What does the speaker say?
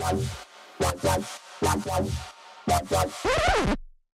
Bye.